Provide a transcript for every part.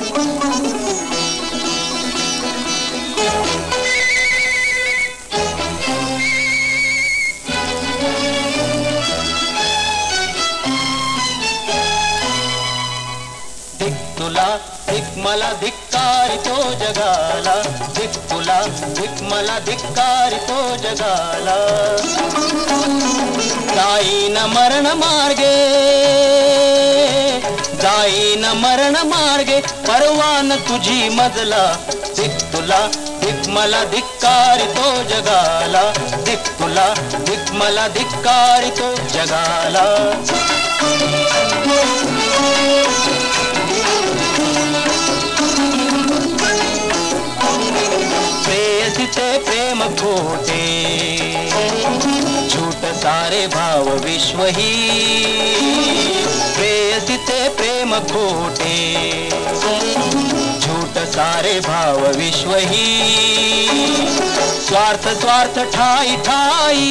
धिक तुला धिक मला धिक्कारितो जगाला. धिक तुला धिक मला धिक्कारितो जगाला. जाईन मरण मार्गे. जाईन मरण मार्गे परवान तुझी मजला. धिक तुला धिक मला धिक्कारितो जगाला. धिक तुला धिक मला धिक्कारितो जगाला. ते प्रेम खोटे. झूट सारे भाव विश्व ही प्रेयसीचे प्रेम खोटे. झूट सारे भाव विश्व ही स्वार्थ स्वार्थ ठाई ठाई.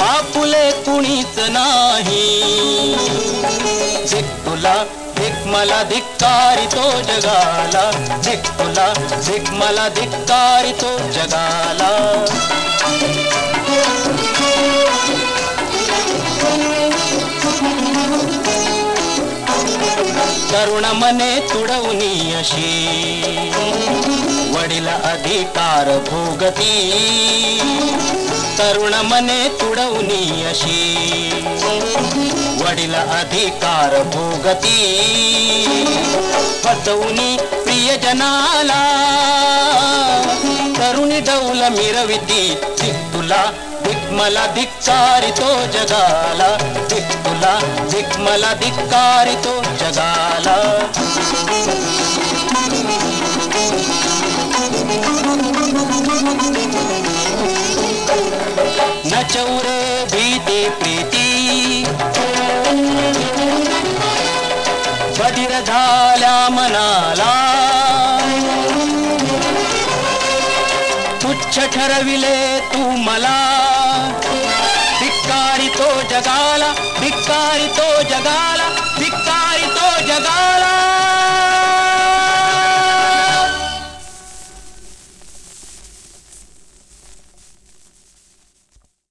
आपुले कुणीच नाही. धिक तुला धिक मला धिक्कारितो जगाला. झिक तुला झिक मला धिक्कारितो जगाला. तरुण मने तुडवणी अशी. वडील अधिकार भोगती. तरुण मने तुडवणी अशी. वडील अधिकार भोगती. फसवणी प्रियजनाला. तरुणी डौल मिरविती तुला धिक मला धिक्कारितो जगाला. धिक तुला धिक मला धिक्कारितो जगाला. न चौरे भीती प्रीती. बधीर झाल्या मनाला. तुच्छ ठरविले तू मला. भिक्कारी तो जगाला भिक्कारी तो जगाला.